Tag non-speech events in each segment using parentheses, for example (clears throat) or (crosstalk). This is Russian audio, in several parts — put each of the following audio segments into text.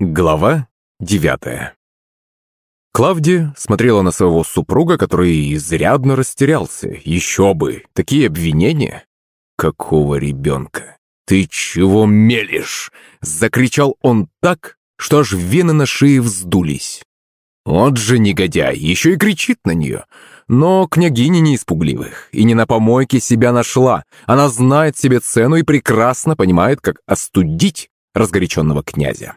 Глава девятая Клавдия смотрела на своего супруга, который изрядно растерялся. Еще бы, такие обвинения. Какого ребенка? Ты чего мелешь? Закричал он так, что аж вены на шее вздулись. Вот же негодяй, еще и кричит на нее. Но княгиня не испугливых и не на помойке себя нашла. Она знает себе цену и прекрасно понимает, как остудить разгоряченного князя.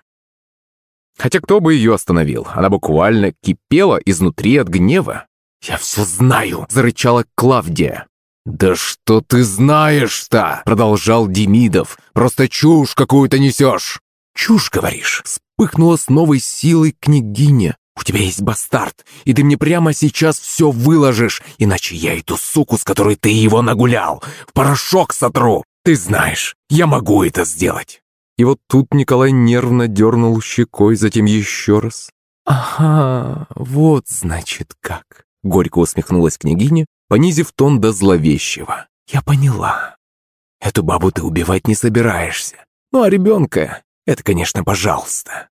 Хотя кто бы ее остановил? Она буквально кипела изнутри от гнева. «Я все знаю!» – зарычала Клавдия. «Да что ты знаешь-то?» – продолжал Демидов. «Просто чушь какую-то несешь!» «Чушь, говоришь?» – вспыхнула с новой силой княгиня. «У тебя есть бастард, и ты мне прямо сейчас все выложишь, иначе я эту суку, с которой ты его нагулял, в порошок сотру! Ты знаешь, я могу это сделать!» И вот тут Николай нервно дернул щекой, затем еще раз. «Ага, вот значит как!» Горько усмехнулась княгиня, понизив тон до зловещего. «Я поняла. Эту бабу ты убивать не собираешься. Ну а ребенка, это, конечно, пожалуйста».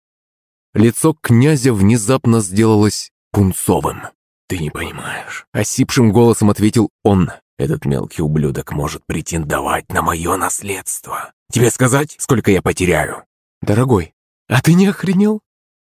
Лицо князя внезапно сделалось пунцовым. «Ты не понимаешь», — осипшим голосом ответил он. «Этот мелкий ублюдок может претендовать на мое наследство. Тебе сказать, сколько я потеряю?» «Дорогой, а ты не охренел?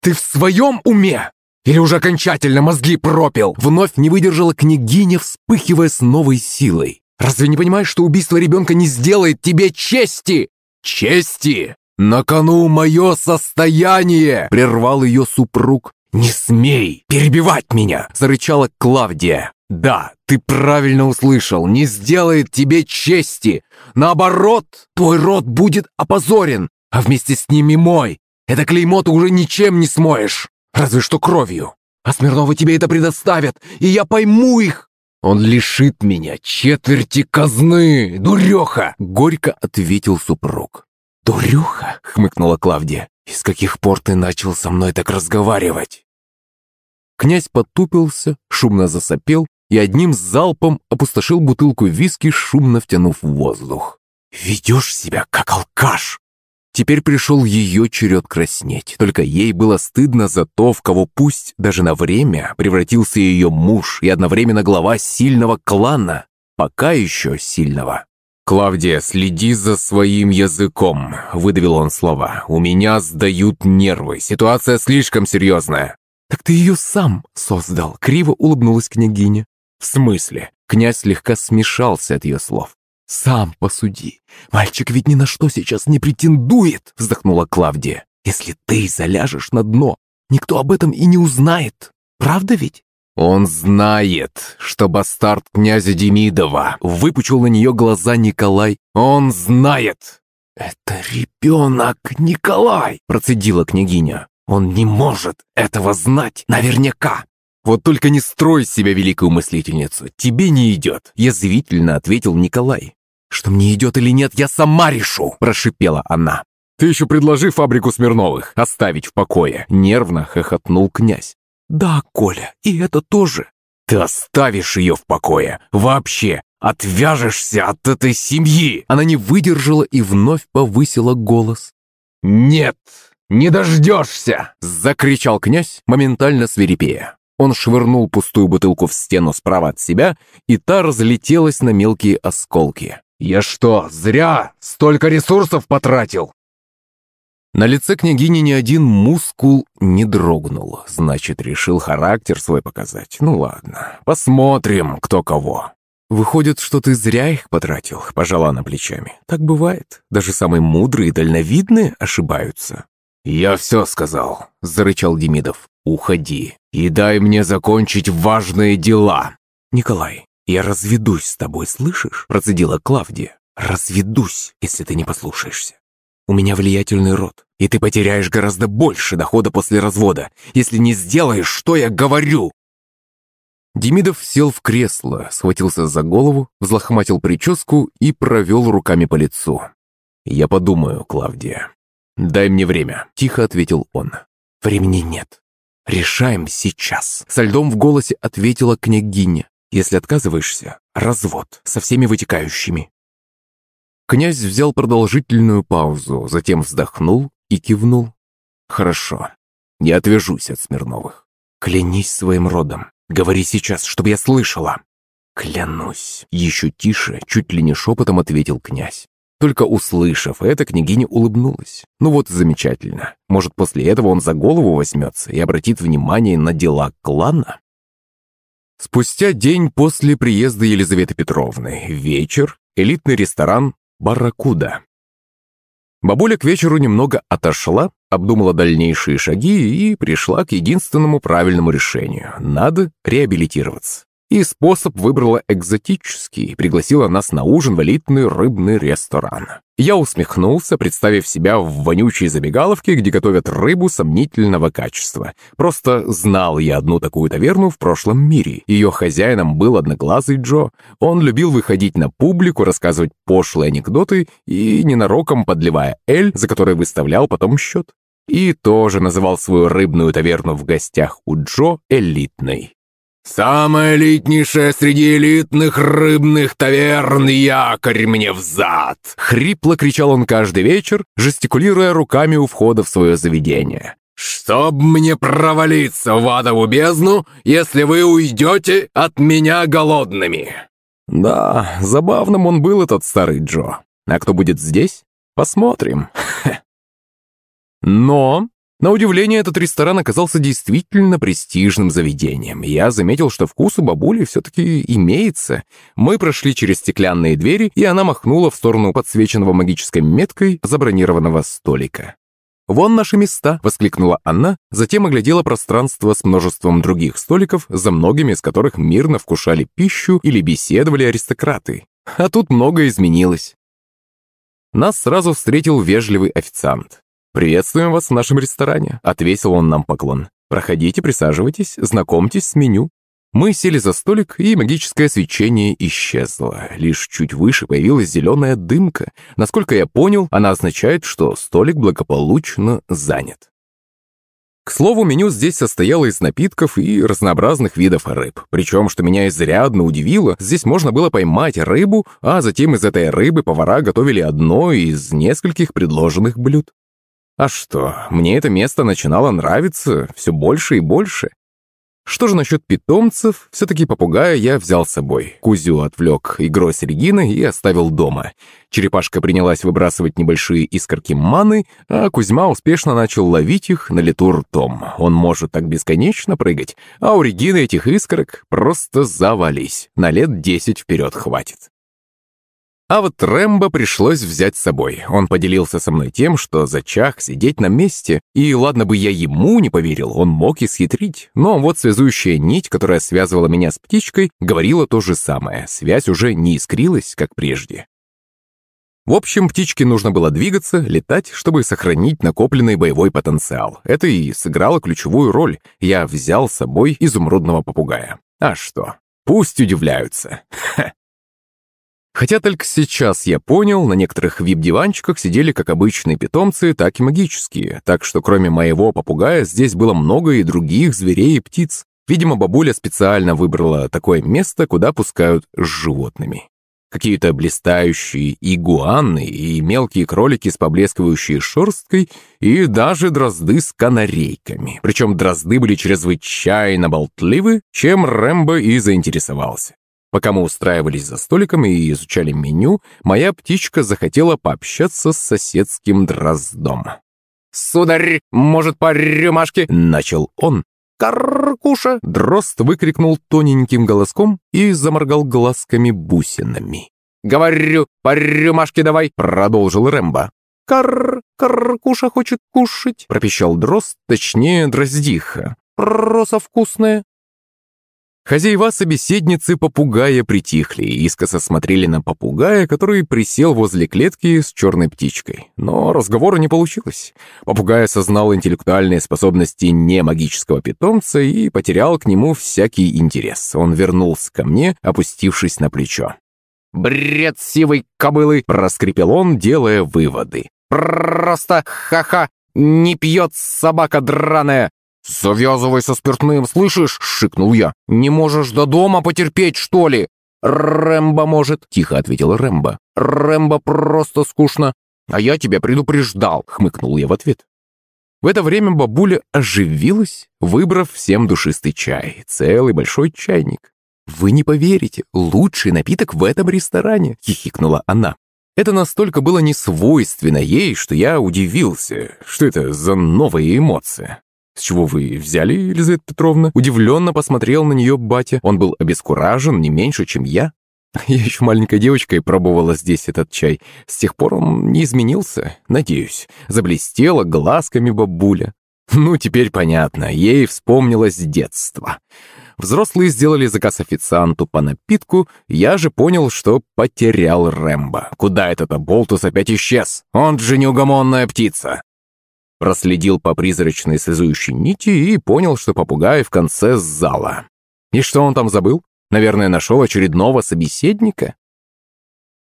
Ты в своем уме? Или уже окончательно мозги пропил?» Вновь не выдержала княгиня, вспыхивая с новой силой. «Разве не понимаешь, что убийство ребенка не сделает тебе чести?» «Чести? На кону мое состояние!» Прервал ее супруг. «Не смей перебивать меня!» Зарычала Клавдия. «Да, ты правильно услышал, не сделает тебе чести. Наоборот, твой род будет опозорен, а вместе с ним и мой. Это клеймо ты уже ничем не смоешь, разве что кровью. А Смирновы тебе это предоставят, и я пойму их. Он лишит меня четверти казны, дуреха!» Горько ответил супруг. «Дуреха?» — хмыкнула Клавдия. «Из каких пор ты начал со мной так разговаривать?» Князь потупился, шумно засопел и одним залпом опустошил бутылку виски, шумно втянув воздух. «Ведешь себя как алкаш!» Теперь пришел ее черед краснеть, только ей было стыдно за то, в кого пусть даже на время превратился ее муж и одновременно глава сильного клана, пока еще сильного. «Клавдия, следи за своим языком», — выдавил он слова. «У меня сдают нервы, ситуация слишком серьезная». «Так ты ее сам создал», — криво улыбнулась княгиня. «В смысле?» Князь слегка смешался от ее слов. «Сам посуди. Мальчик ведь ни на что сейчас не претендует», вздохнула Клавдия. «Если ты заляжешь на дно, никто об этом и не узнает. Правда ведь?» «Он знает, что бастард князя Демидова!» Выпучил на нее глаза Николай. «Он знает!» «Это ребенок, Николай!» Процедила княгиня. «Он не может этого знать наверняка!» «Вот только не строй себя великую мыслительницу, тебе не идет», язвительно ответил Николай. «Что мне идет или нет, я сама решу», прошипела она. «Ты еще предложи фабрику Смирновых оставить в покое», нервно хохотнул князь. «Да, Коля, и это тоже». «Ты оставишь ее в покое, вообще, отвяжешься от этой семьи!» Она не выдержала и вновь повысила голос. «Нет, не дождешься!» Закричал князь, моментально свирепея. Он швырнул пустую бутылку в стену справа от себя, и та разлетелась на мелкие осколки. «Я что, зря столько ресурсов потратил?» На лице княгини ни один мускул не дрогнул. Значит, решил характер свой показать. Ну ладно, посмотрим, кто кого. «Выходит, что ты зря их потратил», — пожала она плечами. «Так бывает. Даже самые мудрые и дальновидные ошибаются». «Я все сказал», — зарычал Демидов. «Уходи и дай мне закончить важные дела». «Николай, я разведусь с тобой, слышишь?» Процедила Клавдия. «Разведусь, если ты не послушаешься. У меня влиятельный род, и ты потеряешь гораздо больше дохода после развода, если не сделаешь, что я говорю!» Демидов сел в кресло, схватился за голову, взлохматил прическу и провел руками по лицу. «Я подумаю, Клавдия. Дай мне время», — тихо ответил он. «Времени нет. «Решаем сейчас», — со льдом в голосе ответила княгиня. «Если отказываешься, развод со всеми вытекающими». Князь взял продолжительную паузу, затем вздохнул и кивнул. Хорошо. Я отвяжусь от Смирновых. Клянись своим родом. Говори сейчас, чтобы я слышала. Клянусь. Еще тише, чуть ли не шепотом ответил князь. Только услышав это, княгиня улыбнулась. Ну вот замечательно. Может, после этого он за голову возьмется и обратит внимание на дела клана? Спустя день после приезда Елизаветы Петровны, вечер, элитный ресторан «Барракуда». Бабуля к вечеру немного отошла, обдумала дальнейшие шаги и пришла к единственному правильному решению – надо реабилитироваться. И способ выбрала экзотический, пригласила нас на ужин в элитный рыбный ресторан. Я усмехнулся, представив себя в вонючей забегаловке, где готовят рыбу сомнительного качества. Просто знал я одну такую таверну в прошлом мире. Ее хозяином был одноглазый Джо. Он любил выходить на публику, рассказывать пошлые анекдоты и ненароком подливая эль, за который выставлял потом счет. И тоже называл свою рыбную таверну в гостях у Джо элитной. «Самая элитнейшая среди элитных рыбных таверн якорь мне взад!» Хрипло кричал он каждый вечер, жестикулируя руками у входа в свое заведение. «Чтоб мне провалиться в адову бездну, если вы уйдете от меня голодными!» Да, забавным он был, этот старый Джо. А кто будет здесь? Посмотрим. (laughs) Но на удивление, этот ресторан оказался действительно престижным заведением. Я заметил, что вкус у бабули все-таки имеется. Мы прошли через стеклянные двери, и она махнула в сторону подсвеченного магической меткой забронированного столика. «Вон наши места!» — воскликнула она, затем оглядела пространство с множеством других столиков, за многими из которых мирно вкушали пищу или беседовали аристократы. А тут многое изменилось. Нас сразу встретил вежливый официант. «Приветствуем вас в нашем ресторане», — ответил он нам поклон. «Проходите, присаживайтесь, знакомьтесь с меню». Мы сели за столик, и магическое свечение исчезло. Лишь чуть выше появилась зеленая дымка. Насколько я понял, она означает, что столик благополучно занят. К слову, меню здесь состояло из напитков и разнообразных видов рыб. Причем, что меня изрядно удивило, здесь можно было поймать рыбу, а затем из этой рыбы повара готовили одно из нескольких предложенных блюд. А что, мне это место начинало нравиться все больше и больше. Что же насчет питомцев? Все-таки попугая я взял с собой. Кузю отвлек игрой с Региной и оставил дома. Черепашка принялась выбрасывать небольшие искорки маны, а Кузьма успешно начал ловить их на лету ртом. Он может так бесконечно прыгать, а у Регины этих искорок просто завались. На лет десять вперед хватит. А вот Рэмбо пришлось взять с собой. Он поделился со мной тем, что зачах сидеть на месте, и ладно бы я ему не поверил, он мог и схитрить. Но вот связующая нить, которая связывала меня с птичкой, говорила то же самое. Связь уже не искрилась, как прежде. В общем, птичке нужно было двигаться, летать, чтобы сохранить накопленный боевой потенциал. Это и сыграло ключевую роль. Я взял с собой изумрудного попугая. А что? Пусть удивляются. Ха. Хотя только сейчас я понял, на некоторых вип-диванчиках сидели как обычные питомцы, так и магические, так что кроме моего попугая здесь было много и других зверей и птиц. Видимо, бабуля специально выбрала такое место, куда пускают с животными. Какие-то блистающие игуаны и мелкие кролики с поблескивающей шерсткой и даже дрозды с канарейками. Причем дрозды были чрезвычайно болтливы, чем Рэмбо и заинтересовался. Пока мы устраивались за столиком и изучали меню, моя птичка захотела пообщаться с соседским дроздом. «Сударь, может, по рюмашке?» — начал он. «Каркуша!» — дрозд выкрикнул тоненьким голоском и заморгал глазками-бусинами. «Говорю, по рюмашке давай!» — продолжил Рэмбо. «Кар... Каркуша хочет кушать!» — пропищал дрозд, точнее, дроздиха. «Роса вкусная!» Хозяева собеседницы попугая притихли и искоса смотрели на попугая, который присел возле клетки с черной птичкой. Но разговора не получилось. Попугай осознал интеллектуальные способности немагического питомца и потерял к нему всякий интерес. Он вернулся ко мне, опустившись на плечо. «Бред сивой кобылы!» – проскрипел он, делая выводы. «Просто ха-ха! Не пьет собака драная! «Завязывай со спиртным, слышишь?» — шикнул я. «Не можешь до дома потерпеть, что ли?» «Рэмбо может», — тихо ответил Рэмбо. «Рэмбо просто скучно». «А я тебя предупреждал», — хмыкнул я в ответ. В это время бабуля оживилась, выбрав всем душистый чай, целый большой чайник. «Вы не поверите, лучший напиток в этом ресторане!» — хихикнула она. Это настолько было несвойственно ей, что я удивился. Что это за новая эмоция? «С чего вы взяли, Елизавета Петровна?» Удивленно посмотрел на нее батя. Он был обескуражен не меньше, чем я. (laughs) Я еще маленькой девочкой пробовала здесь этот чай. С тех пор он не изменился, надеюсь. Заблестела глазками бабуля. Ну, теперь понятно, ей вспомнилось детство. Взрослые сделали заказ официанту по напитку, я же понял, что потерял Рэмбо. Куда этот Болтус опять исчез? Он же неугомонная птица. Проследил по призрачной связующей нити и понял, что попугай в конце зала. И что он там забыл? Наверное, нашел очередного собеседника?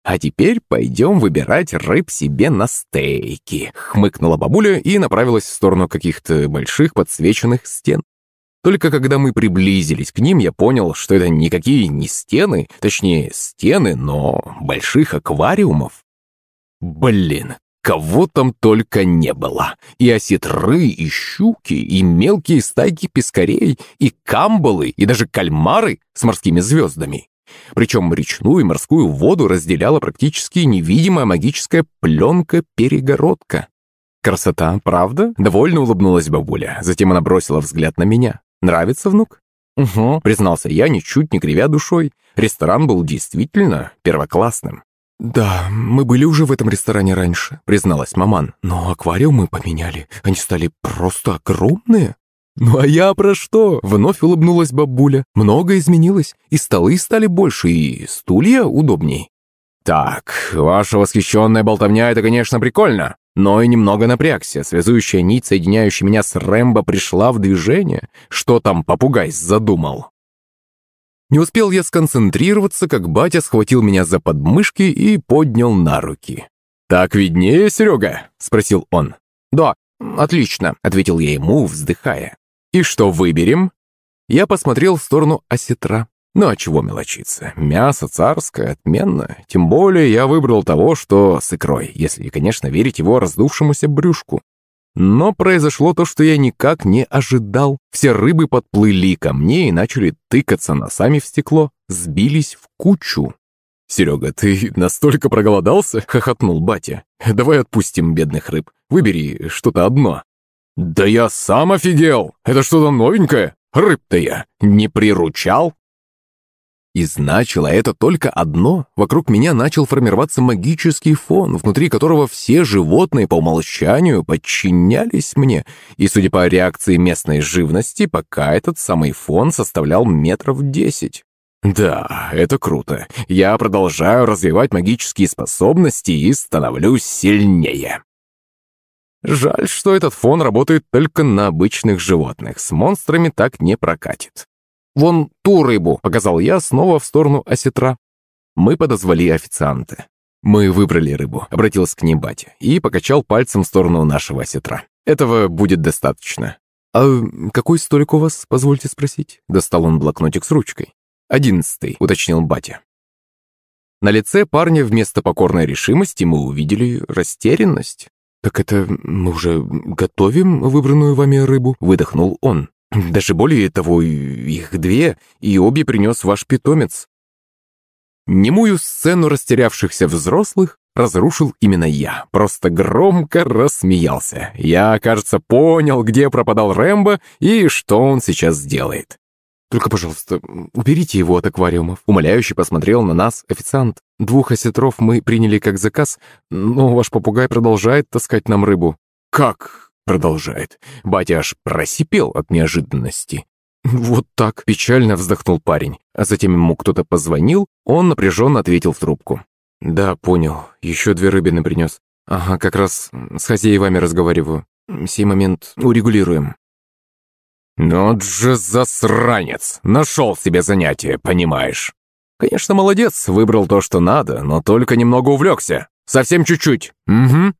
«А теперь пойдем выбирать рыб себе на стейки», — хмыкнула бабуля и направилась в сторону каких-то больших подсвеченных стен. Только когда мы приблизились к ним, я понял, что это никакие не стены, точнее, стены, но больших аквариумов. Блин, кого там только не было. И осетры, и щуки, и мелкие стайки пескарей, и камбалы, и даже кальмары с морскими звездами. Причем речную и морскую воду разделяла практически невидимая магическая пленка-перегородка. Красота, правда? Довольно улыбнулась бабуля. Затем она бросила взгляд на меня. «Нравится, внук?» «Угу», — признался я, ничуть не кривя душой. Ресторан был действительно первоклассным. «Да, мы были уже в этом ресторане раньше», — призналась маман. «Но аквариумы поменяли. Они стали просто огромные». «Ну а я про что?» — вновь улыбнулась бабуля. «Много изменилось. И столы стали больше, и стулья удобней». «Так, ваша восхищенная болтовня — это, конечно, прикольно но и немного напрягся. Связующая нить, соединяющая меня с Рэмбо, пришла в движение. Что там попугай задумал? Не успел я сконцентрироваться, как батя схватил меня за подмышки и поднял на руки. «Так виднее, Серега?» – спросил он. «Да, отлично», – ответил я ему, вздыхая. «И что выберем?» Я посмотрел в сторону осетра. Ну а чего мелочиться? Мясо царское, отменно. Тем более я выбрал того, что с икрой, если, конечно, верить его раздувшемуся брюшку. Но произошло то, что я никак не ожидал. Все рыбы подплыли ко мне и начали тыкаться носами в стекло, сбились в кучу. «Серега, ты настолько проголодался?» — хохотнул батя. «Давай отпустим бедных рыб. Выбери что-то одно». «Да я сам офигел! Это что-то новенькое? Рыб-то я не приручал!» И значило это только одно. Вокруг меня начал формироваться магический фон, внутри которого все животные по умолчанию подчинялись мне. И, судя по реакции местной живности, пока этот самый фон составлял метров десять. Да, это круто. Я продолжаю развивать магические способности и становлюсь сильнее. Жаль, что этот фон работает только на обычных животных. С монстрами так не прокатит. «Вон ту рыбу», — показал я снова в сторону осетра. Мы подозвали официанта. «Мы выбрали рыбу», — обратился к ней батя и покачал пальцем в сторону нашего осетра. «Этого будет достаточно». «А какой столик у вас, позвольте спросить?» Достал он блокнотик с ручкой. «Одиннадцатый», — уточнил батя. На лице парня вместо покорной решимости мы увидели растерянность. «Так это мы уже готовим выбранную вами рыбу?» — выдохнул он. Даже более того, их две, и обе принес ваш питомец. Немую сцену растерявшихся взрослых разрушил именно я. Просто громко рассмеялся. Я, кажется, понял, где пропадал Рэмбо и что он сейчас сделает. «Только, пожалуйста, уберите его от аквариумов». Умоляюще посмотрел на нас официант. «Двух осетров мы приняли как заказ, но ваш попугай продолжает таскать нам рыбу». «Как? Продолжает. Батя аж просипел от неожиданности. «Вот так», — печально вздохнул парень. А затем ему кто-то позвонил, он напряженно ответил в трубку. «Да, понял. Еще две рыбины принес. Ага, как раз с хозяевами разговариваю. Сей момент урегулируем». «Ну же засранец! Нашел себе занятие, понимаешь?» «Конечно, молодец, выбрал то, что надо, но только немного увлекся. Совсем чуть-чуть. Угу.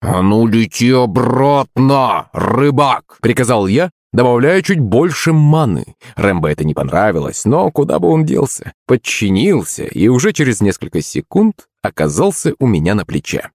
«А ну лети обратно, рыбак!» — приказал я, добавляя чуть больше маны. Рэмбо это не понравилось, но куда бы он делся? Подчинился и уже через несколько секунд оказался у меня на плече.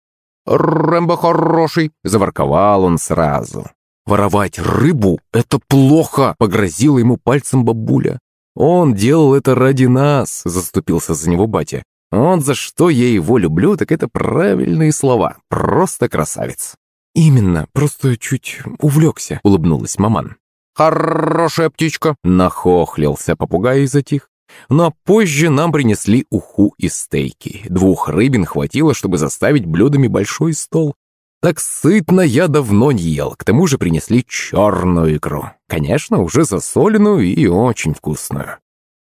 «Рэмбо хороший!» — заворковал он сразу. «Воровать рыбу — это плохо!» — погрозила ему пальцем бабуля. «Он делал это ради нас», — заступился за него батя. «Вот за что я его люблю, так это правильные слова. Просто красавец». «Именно, просто чуть увлекся», — улыбнулась маман. «Хорошая птичка!» — нахохлился попугай и затих. Но позже нам принесли уху и стейки. Двух рыбин хватило, чтобы заставить блюдами большой стол. Так сытно я давно не ел. К тому же принесли черную икру. Конечно, уже засоленную и очень вкусную.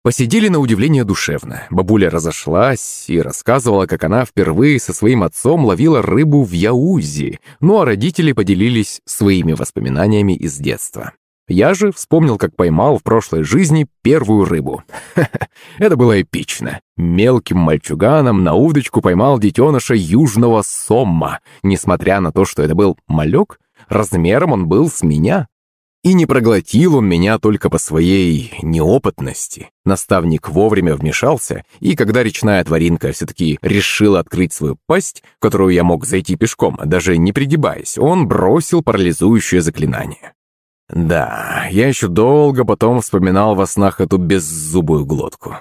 Посидели на удивление душевно. Бабуля разошлась и рассказывала, как она впервые со своим отцом ловила рыбу в Яузи, ну а родители поделились своими воспоминаниями из детства. Я же вспомнил, как поймал в прошлой жизни первую рыбу. (laughs) Это было эпично. Мелким мальчуганом на удочку поймал детеныша южного сомма. Несмотря на то, что это был малек, размером он был с меня. И не проглотил он меня только по своей неопытности. Наставник вовремя вмешался, и когда речная тваринка все-таки решила открыть свою пасть, в которую я мог зайти пешком, даже не пригибаясь, он бросил парализующее заклинание. Да, я еще долго потом вспоминал во снах эту беззубую глотку.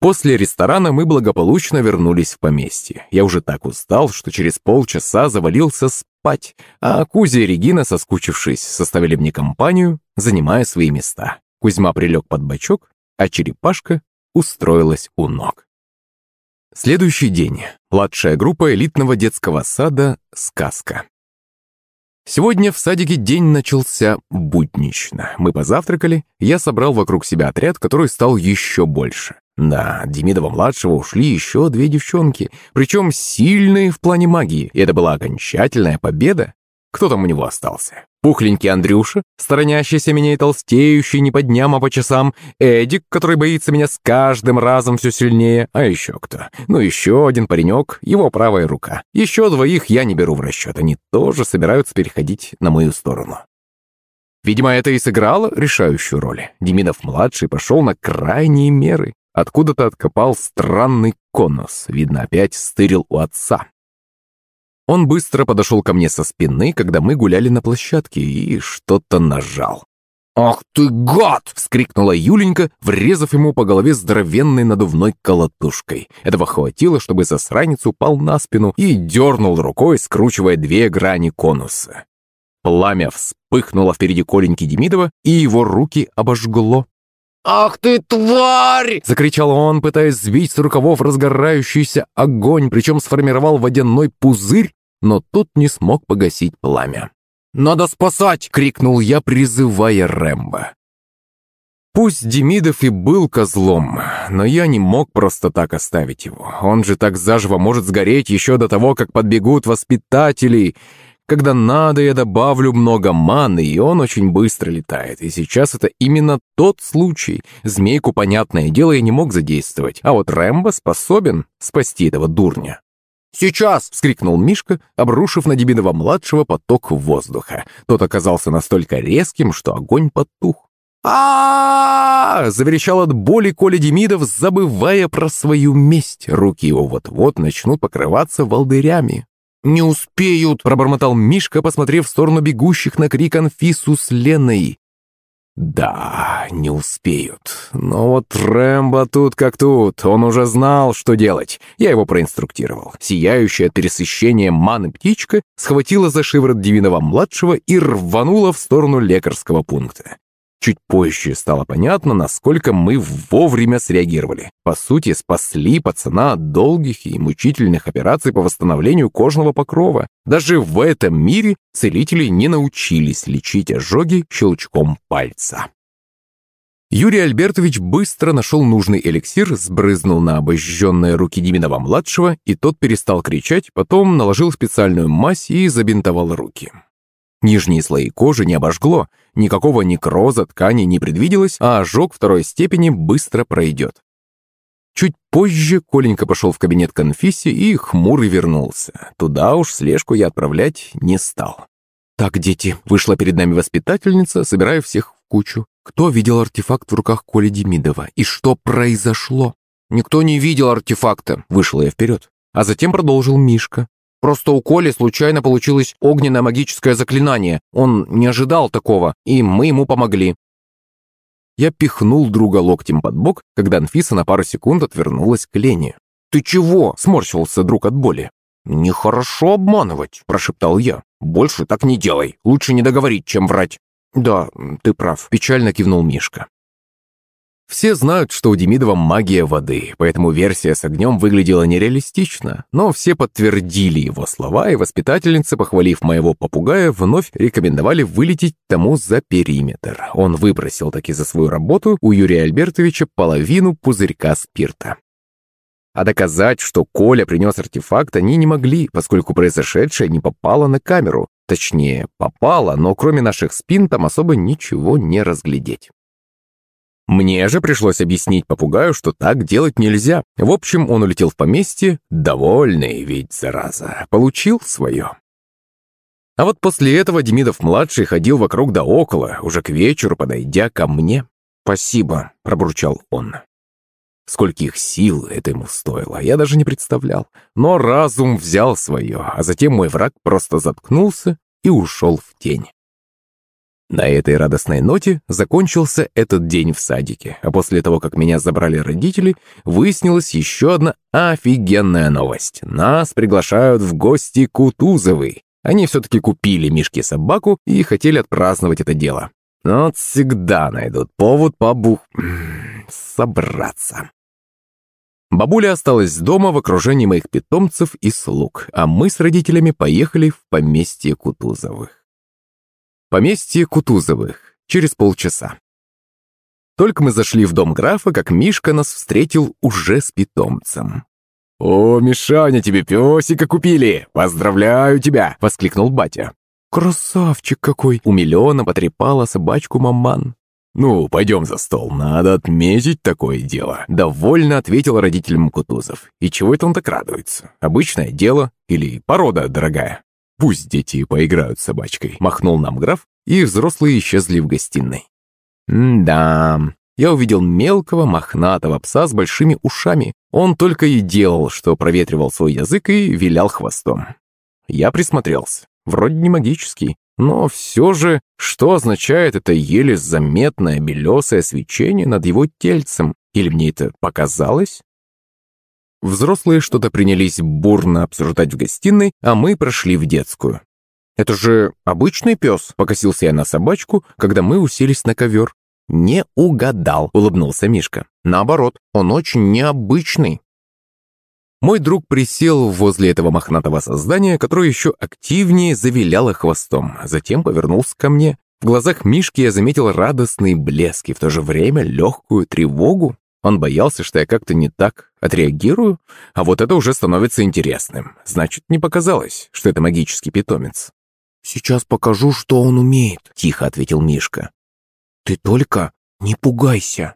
После ресторана мы благополучно вернулись в поместье. Я уже так устал, что через полчаса завалился спать, а Кузя и Регина, соскучившись, составили мне компанию, занимая свои места. Кузьма прилег под бочок, а черепашка устроилась у ног. Следующий день. Младшая группа элитного детского сада «Сказка». Сегодня в садике день начался буднично. Мы позавтракали, я собрал вокруг себя отряд, который стал еще больше. От Демидова-младшего ушли еще две девчонки, причем сильные в плане магии, и это была окончательная победа. Кто там у него остался? Пухленький Андрюша, сторонящийся меня и толстеющий не по дням, а по часам, Эдик, который боится меня с каждым разом все сильнее, а еще кто? Ну, еще один паренек, его правая рука. Еще двоих я не беру в расчет, они тоже собираются переходить на мою сторону. Видимо, это и сыграло решающую роль. Демидов-младший пошел на крайние меры. Откуда-то откопал странный конус, видно, опять стырил у отца. Он быстро подошел ко мне со спины, когда мы гуляли на площадке, и что-то нажал. «Ах ты гад!» — вскрикнула Юленька, врезав ему по голове здоровенной надувной колотушкой. Этого хватило, чтобы засранец упал на спину и дернул рукой, скручивая две грани конуса. Пламя вспыхнуло впереди Коленьки Демидова, и его руки обожгло. «Ах ты, тварь!» — закричал он, пытаясь сбить с рукавов разгорающийся огонь, причем сформировал водяной пузырь, но тут не смог погасить пламя. «Надо спасать!» — крикнул я, призывая Рэмбо. Пусть Демидов и был козлом, но я не мог просто так оставить его. Он же так заживо может сгореть еще до того, как подбегут воспитатели. Когда надо, я добавлю много маны, и он очень быстро летает. И сейчас это именно тот случай. Змейку, понятное дело, я не мог задействовать, а вот Рэмбо способен спасти этого дурня. «Сейчас!» — вскрикнул Мишка, обрушив на Демидова-младшего поток воздуха. Тот оказался настолько резким, что огонь потух. а, -а, -а заверещал от боли Коля Демидов, забывая про свою месть. Руки его вот-вот начнут покрываться волдырями. «Не успеют!» — пробормотал Мишка, посмотрев в сторону бегущих на крик Анфису с Леной. Да, не успеют. Но вот Рэмбо тут как тут. Он уже знал, что делать. Я его проинструктировал. Сияющая от пересыщения маны птичка схватила за шиворот Дивинова-младшего и рванула в сторону лекарского пункта. Чуть позже стало понятно, насколько мы вовремя среагировали. По сути, спасли пацана от долгих и мучительных операций по восстановлению кожного покрова. Даже в этом мире целители не научились лечить ожоги щелчком пальца. Юрий Альбертович быстро нашел нужный эликсир, сбрызнул на обожженные руки Диминова-младшего, и тот перестал кричать, потом наложил специальную мазь и забинтовал руки. Нижние слои кожи не обожгло, никакого некроза ткани не предвиделось, а ожог второй степени быстро пройдет. Чуть позже Коленька пошел в кабинет конфиссии и хмурый вернулся. Туда уж слежку я отправлять не стал. «Так, дети», — вышла перед нами воспитательница, собирая всех в кучу. «Кто видел артефакт в руках Коли Демидова? И что произошло?» «Никто не видел артефакта», — вышла я вперед. А затем продолжил Мишка. Просто у Коли случайно получилось огненное магическое заклинание. Он не ожидал такого, и мы ему помогли». Я пихнул друга локтем под бок, когда Анфиса на пару секунд отвернулась к Лене. «Ты чего?» – сморщился друг от боли. «Нехорошо обманывать», – прошептал я. «Больше так не делай. Лучше не договорить, чем врать». «Да, ты прав», – печально кивнул Мишка. Все знают, что у Демидова магия воды, поэтому версия с огнем выглядела нереалистично, но все подтвердили его слова, и воспитательницы, похвалив моего попугая, вновь рекомендовали вылететь тому за периметр. Он выбросил таки за свою работу у Юрия Альбертовича половину пузырька спирта. А доказать, что Коля принес артефакт, они не могли, поскольку произошедшее не попало на камеру. Точнее, попало, но кроме наших спин там особо ничего не разглядеть. Мне же пришлось объяснить попугаю, что так делать нельзя. В общем, он улетел в поместье, довольный, ведь, зараза, получил свое. А вот после этого Демидов-младший ходил вокруг да около, уже к вечеру подойдя ко мне. «Спасибо», — пробурчал он. Скольких сил это ему стоило, я даже не представлял. Но разум взял свое, а затем мой враг просто заткнулся и ушел в тень. На этой радостной ноте закончился этот день в садике, а после того, как меня забрали родители, выяснилась еще одна офигенная новость. Нас приглашают в гости Кутузовы. Они все-таки купили Мишке собаку и хотели отпраздновать это дело. Но всегда найдут повод побух... (clears throat) собраться. Бабуля осталась дома в окружении моих питомцев и слуг, а мы с родителями поехали в поместье Кутузовых. Поместье Кутузовых. Через полчаса. Только мы зашли в дом графа, как Мишка нас встретил уже с питомцем. «О, Мишаня, тебе песика купили! Поздравляю тебя!» — воскликнул батя. «Красавчик какой!» — умиленно потрепала собачку маман. «Ну, пойдем за стол, надо отметить такое дело», — довольно ответил родителям Кутузов. «И чего это он так радуется? Обычное дело или порода дорогая?» Пусть дети поиграют с собачкой», — махнул нам граф, и взрослые исчезли в гостиной. «Да...» Я увидел мелкого мохнатого пса с большими ушами. Он только и делал, что проветривал свой язык и вилял хвостом. Я присмотрелся. Вроде не магический, но все же, что означает это еле заметное белесое свечение над его тельцем? Или мне это показалось? Взрослые что-то принялись бурно обсуждать в гостиной, а мы прошли в детскую. «Это же обычный пес», — покосился я на собачку, когда мы уселись на ковер. «Не угадал», — улыбнулся Мишка. «Наоборот, он очень необычный». Мой друг присел возле этого мохнатого создания, которое еще активнее завиляло хвостом, затем повернулся ко мне. В глазах Мишки я заметил радостный блеск и в то же время легкую тревогу. Он боялся, что я как-то не так отреагирую, а вот это уже становится интересным. Значит, не показалось, что это магический питомец. «Сейчас покажу, что он умеет», — тихо ответил Мишка. «Ты только не пугайся».